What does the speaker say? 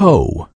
toe.